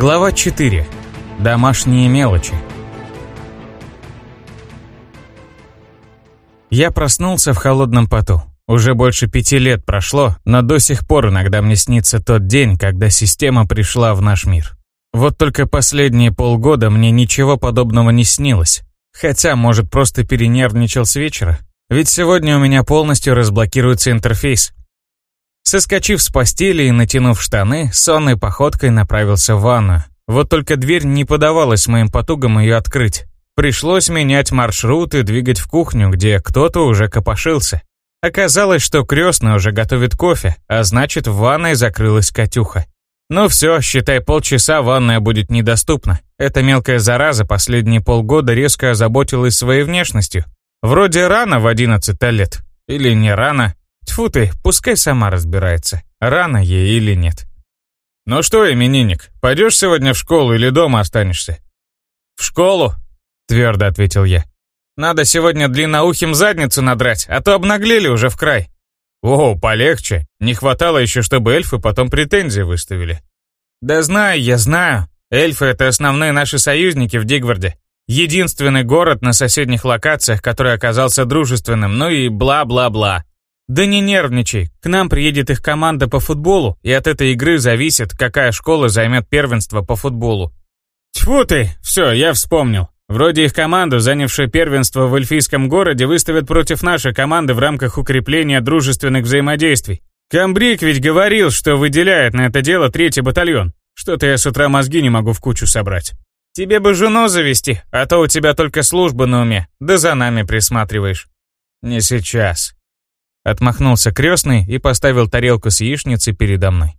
Глава 4. Домашние мелочи. Я проснулся в холодном поту. Уже больше пяти лет прошло, но до сих пор иногда мне снится тот день, когда система пришла в наш мир. Вот только последние полгода мне ничего подобного не снилось. Хотя, может, просто перенервничал с вечера. Ведь сегодня у меня полностью разблокируется интерфейс. Соскочив с постели и натянув штаны, сонной походкой направился в ванную. Вот только дверь не подавалась моим потугам ее открыть. Пришлось менять маршрут и двигать в кухню, где кто-то уже копошился. Оказалось, что крестный уже готовит кофе, а значит, в ванной закрылась Катюха. Ну все, считай, полчаса ванная будет недоступна. Эта мелкая зараза последние полгода резко озаботилась своей внешностью. Вроде рано в 11 лет. Или не рано. Тьфу ты, пускай сама разбирается, рано ей или нет. «Ну что, именинник, пойдешь сегодня в школу или дома останешься?» «В школу», — твердо ответил я. Надо сегодня длинноухим задницу надрать, а то обнаглели уже в край. О, полегче. Не хватало еще, чтобы эльфы потом претензии выставили. Да знаю, я знаю. Эльфы — это основные наши союзники в Дигварде. Единственный город на соседних локациях, который оказался дружественным, ну и бла-бла-бла. Да не нервничай, к нам приедет их команда по футболу, и от этой игры зависит, какая школа займет первенство по футболу. Тьфу ты, все, я вспомнил. Вроде их команду, занявшую первенство в эльфийском городе, выставят против нашей команды в рамках укрепления дружественных взаимодействий. Камбрик ведь говорил, что выделяет на это дело третий батальон. Что-то я с утра мозги не могу в кучу собрать. Тебе бы жену завести, а то у тебя только служба на уме, да за нами присматриваешь. Не сейчас. Отмахнулся крестный и поставил тарелку с яичницей передо мной.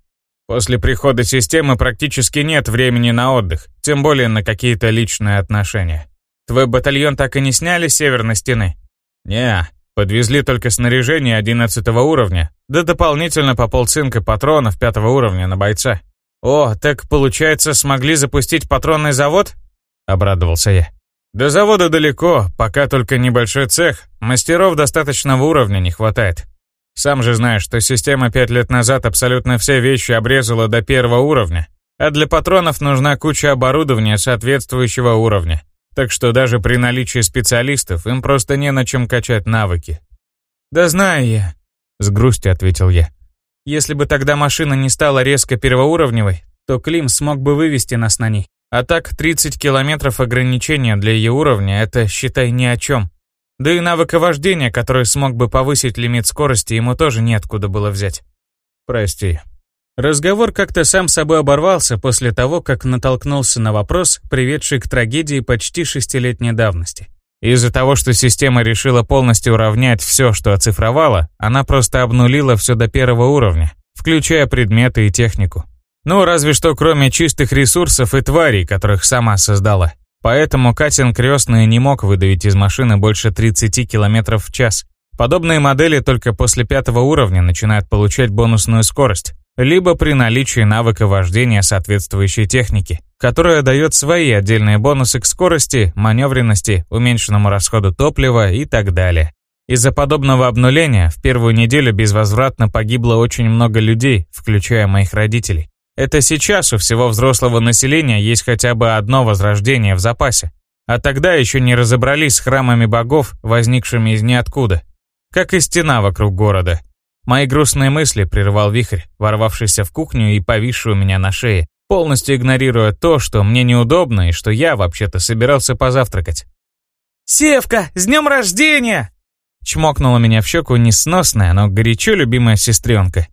После прихода системы практически нет времени на отдых, тем более на какие-то личные отношения. Твой батальон так и не сняли с северной стены? Не, подвезли только снаряжение 11 уровня, да дополнительно по полцинка патронов 5 уровня на бойца. О, так получается смогли запустить патронный завод? Обрадовался я. До завода далеко, пока только небольшой цех, мастеров достаточного уровня не хватает. Сам же знаешь, что система пять лет назад абсолютно все вещи обрезала до первого уровня, а для патронов нужна куча оборудования соответствующего уровня. Так что даже при наличии специалистов им просто не на чем качать навыки. «Да знаю я», — с грустью ответил я. «Если бы тогда машина не стала резко первоуровневой, то Клим смог бы вывести нас на ней. А так 30 километров ограничения для ее уровня — это, считай, ни о чем. Да и навыка вождения, который смог бы повысить лимит скорости, ему тоже неоткуда было взять. Прости. Разговор как-то сам собой оборвался после того, как натолкнулся на вопрос, приведший к трагедии почти шестилетней давности. Из-за того, что система решила полностью уравнять все, что оцифровала, она просто обнулила все до первого уровня, включая предметы и технику. Ну, разве что кроме чистых ресурсов и тварей, которых сама создала. Поэтому Катин крестный не мог выдавить из машины больше 30 км в час. Подобные модели только после пятого уровня начинают получать бонусную скорость, либо при наличии навыка вождения соответствующей техники, которая дает свои отдельные бонусы к скорости, маневренности, уменьшенному расходу топлива и так далее. Из-за подобного обнуления в первую неделю безвозвратно погибло очень много людей, включая моих родителей. Это сейчас у всего взрослого населения есть хотя бы одно возрождение в запасе. А тогда еще не разобрались с храмами богов, возникшими из ниоткуда. Как и стена вокруг города. Мои грустные мысли прервал вихрь, ворвавшийся в кухню и повисший у меня на шее, полностью игнорируя то, что мне неудобно и что я вообще-то собирался позавтракать. «Севка, с днем рождения!» Чмокнула меня в щеку несносная, но горячо любимая сестренка.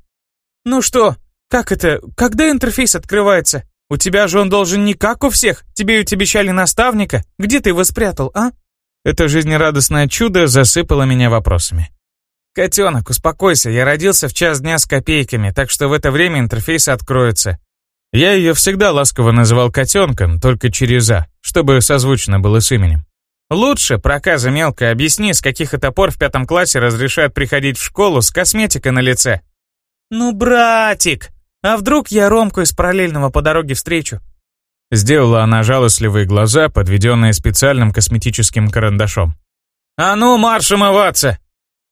«Ну что, «Как это? Когда интерфейс открывается? У тебя же он должен не как у всех. Тебе ведь обещали наставника. Где ты его спрятал, а?» Это жизнерадостное чудо засыпало меня вопросами. «Котенок, успокойся, я родился в час дня с копейками, так что в это время интерфейс откроется». Я ее всегда ласково называл котенком, только через «а», чтобы созвучно было с именем. Лучше, проказа мелкая, объясни, с каких это пор в пятом классе разрешают приходить в школу с косметикой на лице. «Ну, братик!» А вдруг я Ромку из параллельного по дороге встречу? Сделала она жалостливые глаза, подведенные специальным косметическим карандашом. «А ну, марш умываться!»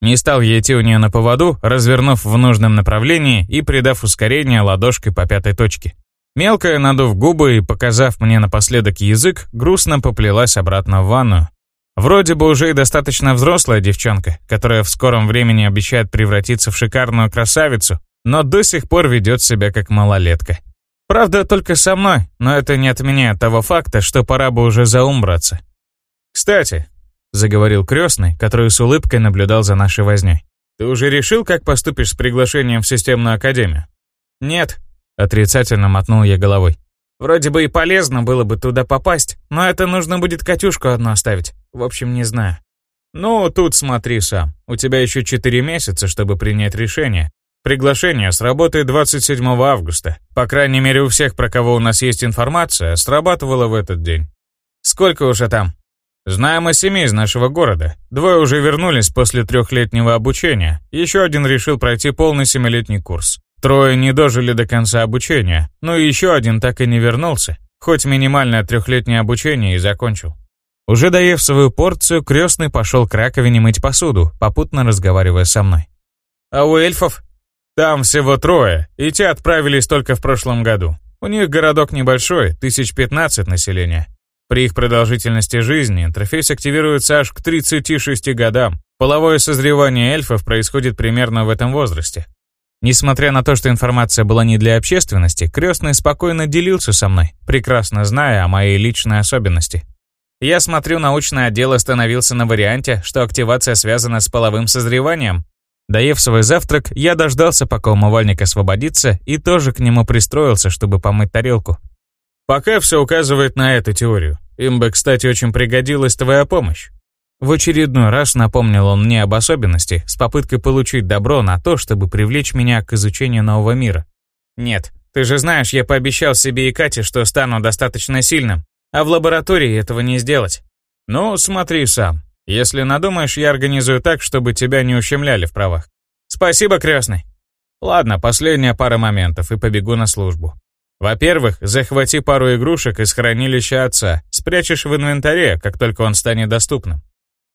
Не стал я идти у нее на поводу, развернув в нужном направлении и придав ускорение ладошкой по пятой точке. Мелкая, надув губы и показав мне напоследок язык, грустно поплелась обратно в ванную. Вроде бы уже и достаточно взрослая девчонка, которая в скором времени обещает превратиться в шикарную красавицу, но до сих пор ведет себя как малолетка. Правда, только со мной, но это не отменяет того факта, что пора бы уже за ум браться. «Кстати», — заговорил крестный, который с улыбкой наблюдал за нашей вознёй, «ты уже решил, как поступишь с приглашением в системную академию?» «Нет», — отрицательно мотнул я головой. «Вроде бы и полезно было бы туда попасть, но это нужно будет Катюшку одну оставить. В общем, не знаю». «Ну, тут смотри сам. У тебя еще 4 месяца, чтобы принять решение. Приглашение сработает 27 августа. По крайней мере, у всех, про кого у нас есть информация, срабатывало в этот день. Сколько уже там?» Знаем о семи из нашего города. Двое уже вернулись после трехлетнего обучения. Еще один решил пройти полный семилетний курс. Трое не дожили до конца обучения, но еще один так и не вернулся, хоть минимальное трехлетнее обучение и закончил. Уже доев свою порцию, крестный пошел к раковине мыть посуду, попутно разговаривая со мной. «А у эльфов?» «Там всего трое, и те отправились только в прошлом году. У них городок небольшой, тысяч пятнадцать населения. При их продолжительности жизни интерфейс активируется аж к 36 годам. Половое созревание эльфов происходит примерно в этом возрасте. Несмотря на то, что информация была не для общественности, крестный спокойно делился со мной, прекрасно зная о моей личной особенности. Я смотрю, научный отдел остановился на варианте, что активация связана с половым созреванием. Доев свой завтрак, я дождался, пока умывальник освободится, и тоже к нему пристроился, чтобы помыть тарелку. Пока все указывает на эту теорию. Им бы, кстати, очень пригодилась твоя помощь. В очередной раз напомнил он мне об особенности с попыткой получить добро на то, чтобы привлечь меня к изучению нового мира. Нет, ты же знаешь, я пообещал себе и Кате, что стану достаточно сильным, а в лаборатории этого не сделать. Ну, смотри сам. Если надумаешь, я организую так, чтобы тебя не ущемляли в правах. Спасибо, крестный. Ладно, последняя пара моментов и побегу на службу. Во-первых, захвати пару игрушек из хранилища отца, спрячешь в инвентаре, как только он станет доступным.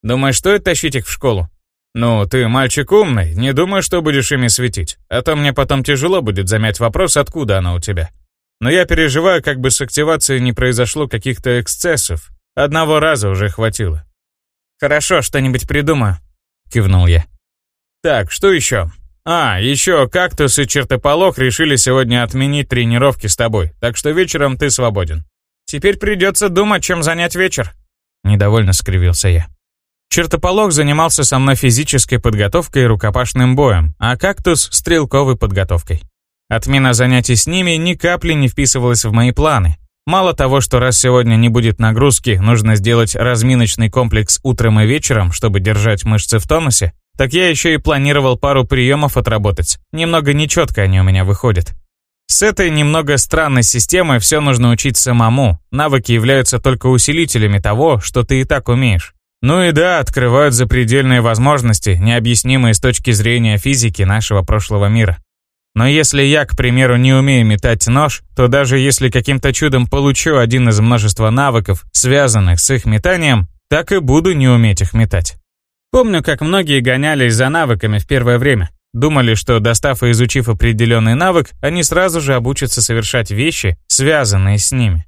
Думаешь, стоит тащить их в школу? Ну, ты мальчик умный, не думаю, что будешь ими светить. А то мне потом тяжело будет замять вопрос, откуда она у тебя. Но я переживаю, как бы с активацией не произошло каких-то эксцессов. Одного раза уже хватило. Хорошо, что-нибудь придумаю, кивнул я. Так, что еще? А, еще кактус и чертополох решили сегодня отменить тренировки с тобой, так что вечером ты свободен. Теперь придется думать, чем занять вечер. Недовольно скривился я. Чертополох занимался со мной физической подготовкой и рукопашным боем, а кактус — стрелковой подготовкой. Отмена занятий с ними ни капли не вписывалась в мои планы. Мало того, что раз сегодня не будет нагрузки, нужно сделать разминочный комплекс утром и вечером, чтобы держать мышцы в тонусе, так я еще и планировал пару приемов отработать. Немного нечетко они у меня выходят. С этой немного странной системой все нужно учить самому. Навыки являются только усилителями того, что ты и так умеешь. Ну и да, открывают запредельные возможности, необъяснимые с точки зрения физики нашего прошлого мира. Но если я, к примеру, не умею метать нож, то даже если каким-то чудом получу один из множества навыков, связанных с их метанием, так и буду не уметь их метать. Помню, как многие гонялись за навыками в первое время. Думали, что достав и изучив определенный навык, они сразу же обучатся совершать вещи, связанные с ними.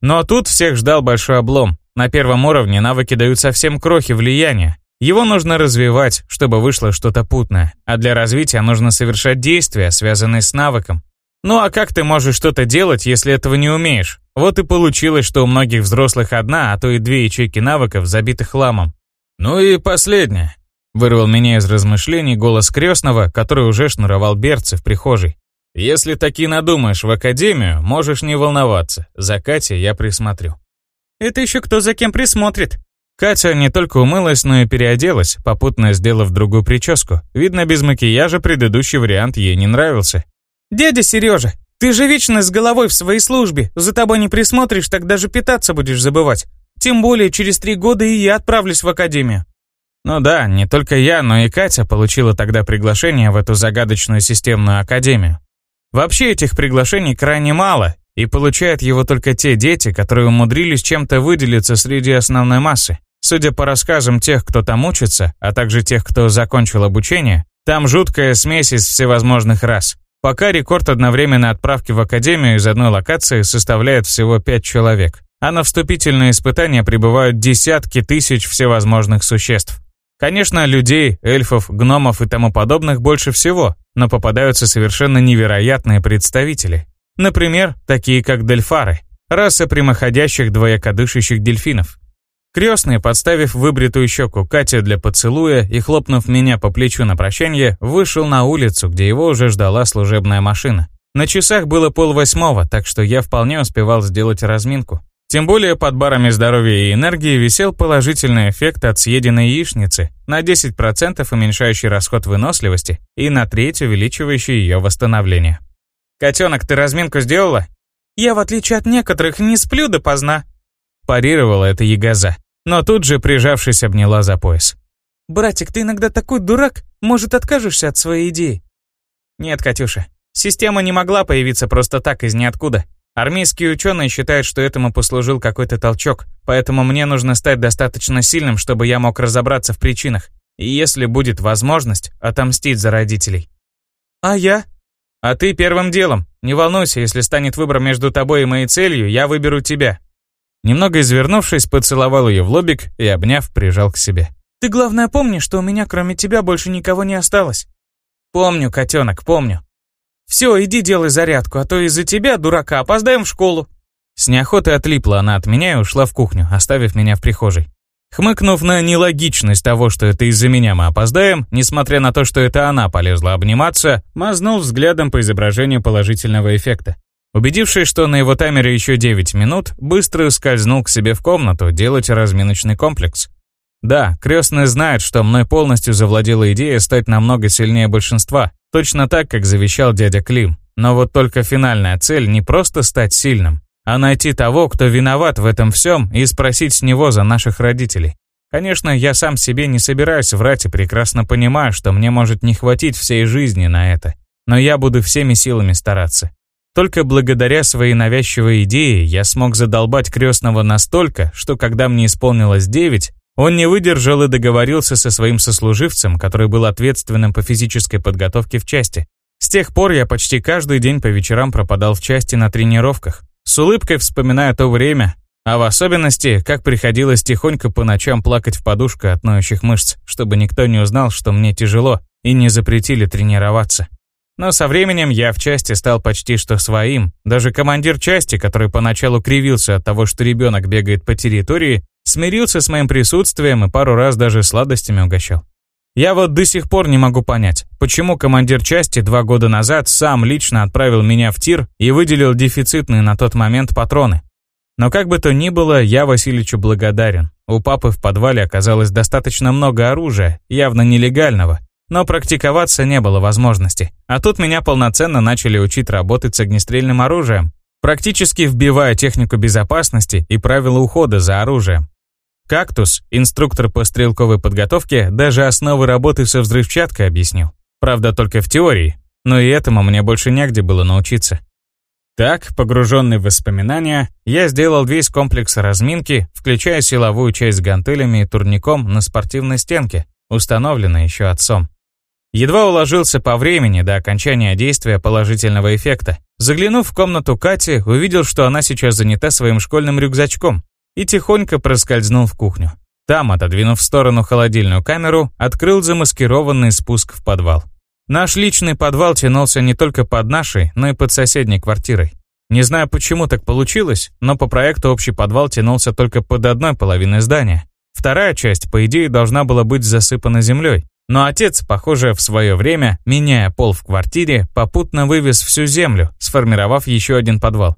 Но тут всех ждал большой облом. На первом уровне навыки дают совсем крохи влияния. Его нужно развивать, чтобы вышло что-то путное, а для развития нужно совершать действия, связанные с навыком. Ну а как ты можешь что-то делать, если этого не умеешь? Вот и получилось, что у многих взрослых одна, а то и две ячейки навыков забиты хламом. Ну и последнее. Вырвал меня из размышлений голос крестного, который уже шнуровал берцы в прихожей. Если таки надумаешь в академию, можешь не волноваться. За Катей я присмотрю. Это еще кто за кем присмотрит?» Катя не только умылась, но и переоделась, попутно сделав другую прическу. Видно, без макияжа предыдущий вариант ей не нравился. «Дядя Сережа, ты же вечно с головой в своей службе. За тобой не присмотришь, так даже питаться будешь забывать. Тем более через три года и я отправлюсь в академию». Ну да, не только я, но и Катя получила тогда приглашение в эту загадочную системную академию. Вообще этих приглашений крайне мало, и получают его только те дети, которые умудрились чем-то выделиться среди основной массы. Судя по рассказам тех, кто там учится, а также тех, кто закончил обучение, там жуткая смесь из всевозможных рас. Пока рекорд одновременной отправки в Академию из одной локации составляет всего 5 человек, а на вступительные испытания прибывают десятки тысяч всевозможных существ. Конечно, людей, эльфов, гномов и тому подобных больше всего, но попадаются совершенно невероятные представители. Например, такие как дельфары, раса прямоходящих двоякодышащих дельфинов. Крестный, подставив выбритую щеку Кате для поцелуя и хлопнув меня по плечу на прощание, вышел на улицу, где его уже ждала служебная машина. На часах было полвосьмого, так что я вполне успевал сделать разминку. Тем более под барами здоровья и энергии висел положительный эффект от съеденной яичницы, на 10% уменьшающий расход выносливости и на треть увеличивающий ее восстановление. «Котенок, ты разминку сделала?» «Я, в отличие от некоторых, не сплю допоздна», парировала эта ягоза, но тут же, прижавшись, обняла за пояс. «Братик, ты иногда такой дурак, может, откажешься от своей идеи?» «Нет, Катюша, система не могла появиться просто так из ниоткуда. Армейские ученые считают, что этому послужил какой-то толчок, поэтому мне нужно стать достаточно сильным, чтобы я мог разобраться в причинах. И если будет возможность, отомстить за родителей. А я? А ты первым делом. Не волнуйся, если станет выбор между тобой и моей целью, я выберу тебя. Немного извернувшись, поцеловал ее в лобик и, обняв, прижал к себе. Ты главное помни, что у меня кроме тебя больше никого не осталось. Помню, котенок, помню. «Все, иди делай зарядку, а то из-за тебя, дурака, опоздаем в школу». С неохотой отлипла она от меня и ушла в кухню, оставив меня в прихожей. Хмыкнув на нелогичность того, что это из-за меня мы опоздаем, несмотря на то, что это она полезла обниматься, мазнул взглядом по изображению положительного эффекта. Убедившись, что на его таймере еще 9 минут, быстро скользнул к себе в комнату делать разминочный комплекс. Да, крестный знает, что мной полностью завладела идея стать намного сильнее большинства, Точно так, как завещал дядя Клим. Но вот только финальная цель не просто стать сильным, а найти того, кто виноват в этом всем, и спросить с него за наших родителей. Конечно, я сам себе не собираюсь врать и прекрасно понимаю, что мне может не хватить всей жизни на это. Но я буду всеми силами стараться. Только благодаря своей навязчивой идее я смог задолбать крестного настолько, что когда мне исполнилось 9, он не выдержал и договорился со своим сослуживцем, который был ответственным по физической подготовке в части. С тех пор я почти каждый день по вечерам пропадал в части на тренировках, с улыбкой вспоминая то время, а в особенности, как приходилось тихонько по ночам плакать в подушку от ноющих мышц, чтобы никто не узнал, что мне тяжело, и не запретили тренироваться. Но со временем я в части стал почти что своим. Даже командир части, который поначалу кривился от того, что ребенок бегает по территории, смирился с моим присутствием и пару раз даже сладостями угощал. Я вот до сих пор не могу понять, почему командир части два года назад сам лично отправил меня в тир и выделил дефицитные на тот момент патроны. Но как бы то ни было, я Васильевичу благодарен. У папы в подвале оказалось достаточно много оружия, явно нелегального, но практиковаться не было возможности. А тут меня полноценно начали учить работать с огнестрельным оружием, практически вбивая технику безопасности и правила ухода за оружием. Кактус, инструктор по стрелковой подготовке, даже основы работы со взрывчаткой объяснил. Правда, только в теории, но и этому мне больше негде было научиться. Так, погруженный в воспоминания, я сделал весь комплекс разминки, включая силовую часть с гантелями и турником на спортивной стенке, установленной еще отцом. Едва уложился по времени до окончания действия положительного эффекта. Заглянув в комнату Кати, увидел, что она сейчас занята своим школьным рюкзачком и тихонько проскользнул в кухню. Там, отодвинув в сторону холодильную камеру, открыл замаскированный спуск в подвал. Наш личный подвал тянулся не только под нашей, но и под соседней квартирой. Не знаю, почему так получилось, но по проекту общий подвал тянулся только под одной половиной здания. Вторая часть, по идее, должна была быть засыпана землей, но отец, похоже, в свое время, меняя пол в квартире, попутно вывез всю землю, сформировав еще один подвал.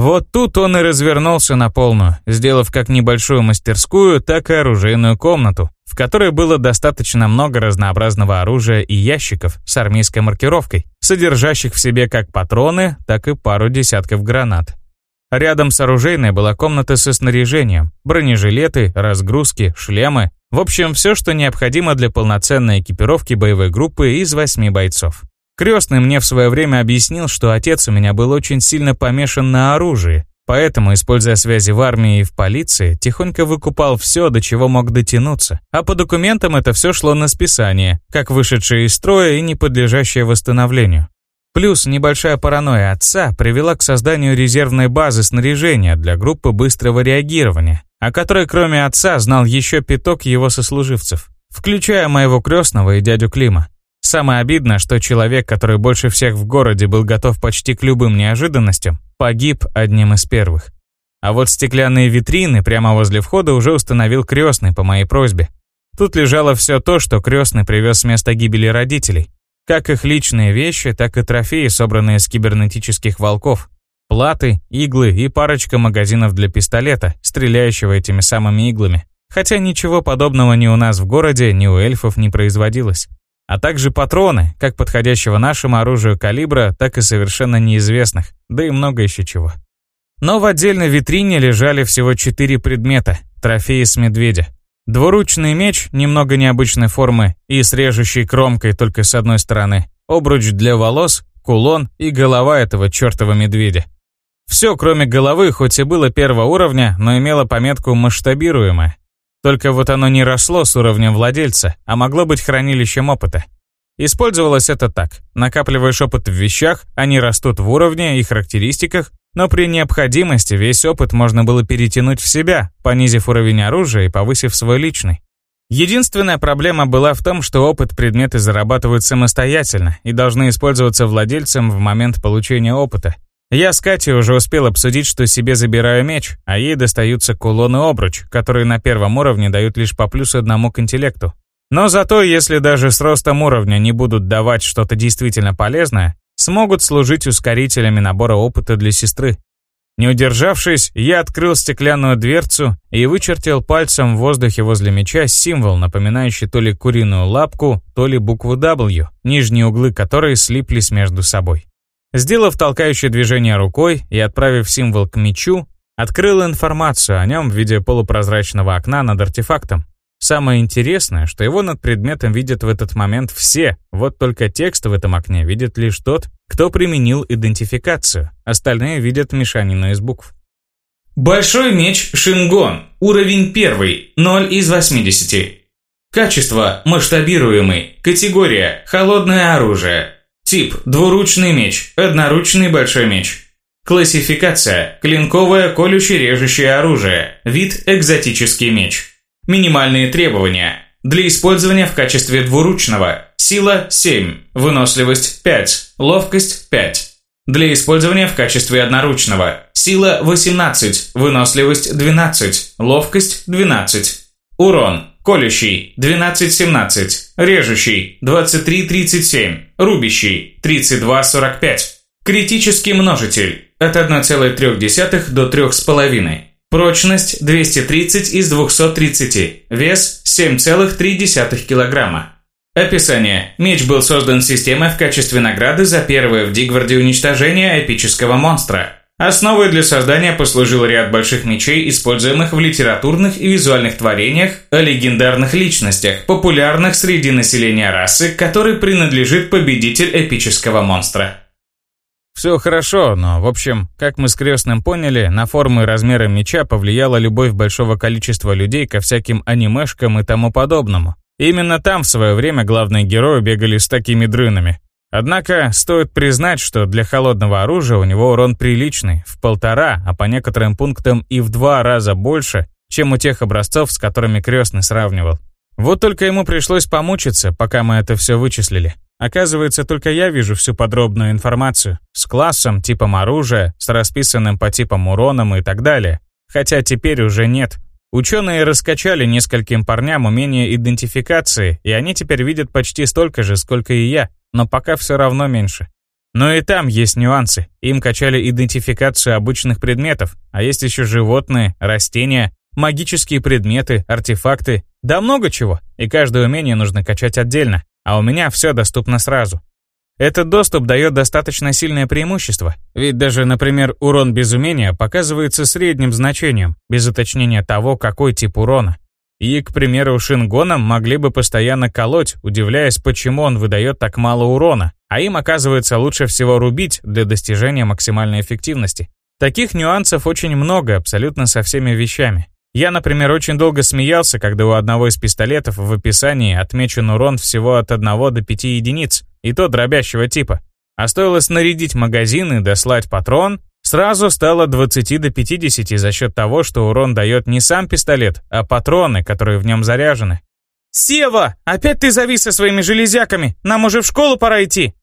Вот тут он и развернулся на полную, сделав как небольшую мастерскую, так и оружейную комнату, в которой было достаточно много разнообразного оружия и ящиков с армейской маркировкой, содержащих в себе как патроны, так и пару десятков гранат. Рядом с оружейной была комната со снаряжением, бронежилеты, разгрузки, шлемы, в общем, все, что необходимо для полноценной экипировки боевой группы из восьми бойцов. Крестный мне в свое время объяснил, что отец у меня был очень сильно помешан на оружии, поэтому, используя связи в армии и в полиции, тихонько выкупал все, до чего мог дотянуться. А по документам это все шло на списание, как вышедшее из строя и не подлежащее восстановлению. Плюс небольшая паранойя отца привела к созданию резервной базы снаряжения для группы быстрого реагирования, о которой кроме отца знал еще пяток его сослуживцев, включая моего крестного и дядю Клима. Самое обидное, что человек, который больше всех в городе был готов почти к любым неожиданностям, погиб одним из первых. А вот стеклянные витрины прямо возле входа уже установил крестный по моей просьбе. Тут лежало все то, что крестный привез с места гибели родителей. Как их личные вещи, так и трофеи, собранные из кибернетических волков. Платы, иглы и парочка магазинов для пистолета, стреляющего этими самыми иглами. Хотя ничего подобного ни у нас в городе, ни у эльфов не производилось. А также патроны, как подходящего нашему оружию калибра, так и совершенно неизвестных, да и много еще чего. Но в отдельной витрине лежали всего четыре предмета, трофеи с медведя. Двуручный меч немного необычной формы и с режущей кромкой только с одной стороны, обруч для волос, кулон и голова этого чертова медведя. Все, кроме головы, хоть и было первого уровня, но имело пометку «масштабируемое». Только вот оно не росло с уровнем владельца, а могло быть хранилищем опыта. Использовалось это так. Накапливаешь опыт в вещах, они растут в уровне и характеристиках, но при необходимости весь опыт можно было перетянуть в себя, понизив уровень оружия и повысив свой личный. Единственная проблема была в том, что опыт предметы зарабатывают самостоятельно и должны использоваться владельцем в момент получения опыта. Я с Катей уже успел обсудить, что себе забираю меч, а ей достаются кулон и обруч, которые на первом уровне дают лишь по плюс одному к интеллекту. Но зато, если даже с ростом уровня не будут давать что-то действительно полезное, смогут служить ускорителями набора опыта для сестры. Не удержавшись, я открыл стеклянную дверцу и вычертил пальцем в воздухе возле меча символ, напоминающий то ли куриную лапку, то ли букву W, нижние углы которой слиплись между собой. Сделав толкающее движение рукой и отправив символ к мечу, открыл информацию о нем в виде полупрозрачного окна над артефактом. Самое интересное, что его над предметом видят в этот момент все, вот только текст в этом окне видит лишь тот, кто применил идентификацию, остальные видят мешанину из букв. Большой меч Шингон, уровень 1, 0 из 80. Качество – масштабируемый, категория – холодное оружие. Тип – двуручный меч, одноручный большой меч. Классификация – клинковое колюще-режущее оружие, вид – экзотический меч. Минимальные требования. Для использования в качестве двуручного. Сила 7, выносливость 5, ловкость 5. Для использования в качестве одноручного. Сила 18, выносливость 12, ловкость 12. Урон. Колющий 12-17, режущий 23-37, рубящий 32-45. Критический множитель от 1,3 до 3,5. Прочность 230 из 230. Вес 7,3 килограмма. Описание. Меч был создан системой в качестве награды за первое в Дигварде уничтожение эпического монстра. Основой для создания послужил ряд больших мечей, используемых в литературных и визуальных творениях о легендарных личностях, популярных среди населения расы, которой принадлежит победитель эпического монстра. Все хорошо, но, в общем, как мы с крестным поняли, на формы и размеры меча повлияла любовь большого количества людей ко всяким анимешкам и тому подобному. Именно там в свое время главные герои бегали с такими дрынами. Однако, стоит признать, что для холодного оружия у него урон приличный, в полтора, а по некоторым пунктам и в два раза больше, чем у тех образцов, с которыми крестный сравнивал. Вот только ему пришлось помучиться, пока мы это все вычислили. Оказывается, только я вижу всю подробную информацию. С классом, типом оружия, с расписанным по типам уроном и так далее. Хотя теперь уже нет. Ученые раскачали нескольким парням умение идентификации, и они теперь видят почти столько же, сколько и я, но пока все равно меньше. Но и там есть нюансы. Им качали идентификацию обычных предметов, а есть еще животные, растения, магические предметы, артефакты, да много чего, и каждое умение нужно качать отдельно а у меня все доступно сразу. Этот доступ дает достаточно сильное преимущество, ведь даже, например, урон без умения показывается средним значением, без уточнения того, какой тип урона. И, к примеру, шингоном могли бы постоянно колоть, удивляясь, почему он выдает так мало урона, а им, оказывается, лучше всего рубить для достижения максимальной эффективности. Таких нюансов очень много абсолютно со всеми вещами. Я, например, очень долго смеялся, когда у одного из пистолетов в описании отмечен урон всего от 1 до 5 единиц, и то дробящего типа. А стоило снарядить магазин и дослать патрон, сразу стало 20 до 50 за счет того, что урон дает не сам пистолет, а патроны, которые в нем заряжены. «Сева, опять ты завис со своими железяками! Нам уже в школу пора идти!»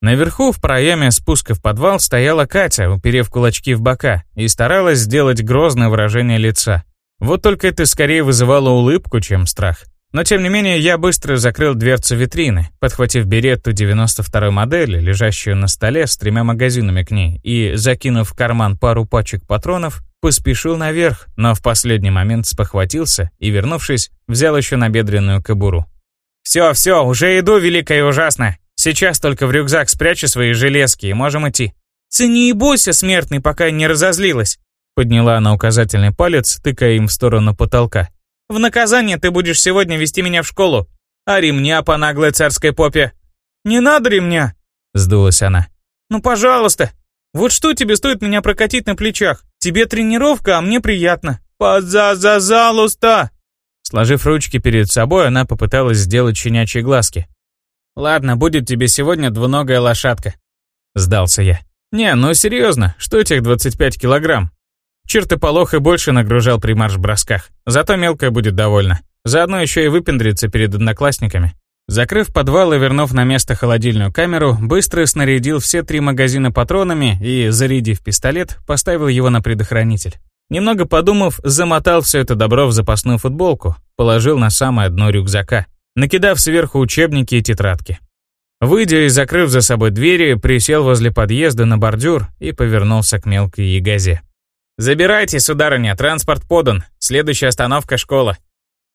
Наверху в проеме спуска в подвал стояла Катя, уперев кулачки в бока, и старалась сделать грозное выражение лица. Вот только это скорее вызывало улыбку, чем страх. Но тем не менее, я быстро закрыл дверцу витрины, подхватив беретту 92-й модели, лежащую на столе с тремя магазинами к ней, и, закинув в карман пару пачек патронов, поспешил наверх, но в последний момент спохватился и, вернувшись, взял еще набедренную кобуру. «Все, все, уже иду, великое и ужасное!» Сейчас только в рюкзак спрячу свои железки и можем идти. Цени и бойся, смертный, пока не разозлилась. Подняла она указательный палец, тыкая им в сторону потолка. В наказание ты будешь сегодня вести меня в школу. А ремня по наглой царской попе. Не надо ремня, сдулась она. Ну, пожалуйста. Вот что тебе стоит меня прокатить на плечах? Тебе тренировка, а мне приятно. Поза-за-залуста. Сложив ручки перед собой, она попыталась сделать щенячьи глазки. «Ладно, будет тебе сегодня двуногая лошадка», — сдался я. «Не, ну серьезно, что этих 25 килограмм? Чертополох и больше нагружал при марш-бросках, зато мелкая будет довольна. Заодно еще и выпендрится перед одноклассниками». Закрыв подвал и вернув на место холодильную камеру, быстро снарядил все три магазина патронами и, зарядив пистолет, поставил его на предохранитель. Немного подумав, замотал все это добро в запасную футболку, положил на самое дно рюкзака накидав сверху учебники и тетрадки. Выйдя и закрыв за собой двери, присел возле подъезда на бордюр и повернулся к мелкой ягозе. «Забирайте, сударыня, транспорт подан. Следующая остановка — школа».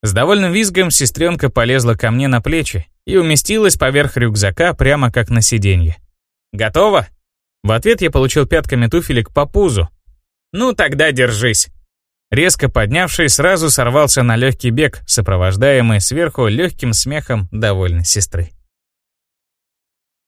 С довольным визгом сестренка полезла ко мне на плечи и уместилась поверх рюкзака прямо как на сиденье. «Готово?» В ответ я получил пятками туфелек по пузу. «Ну тогда держись». Резко поднявшись, сразу сорвался на легкий бег, сопровождаемый сверху легким смехом довольной сестры.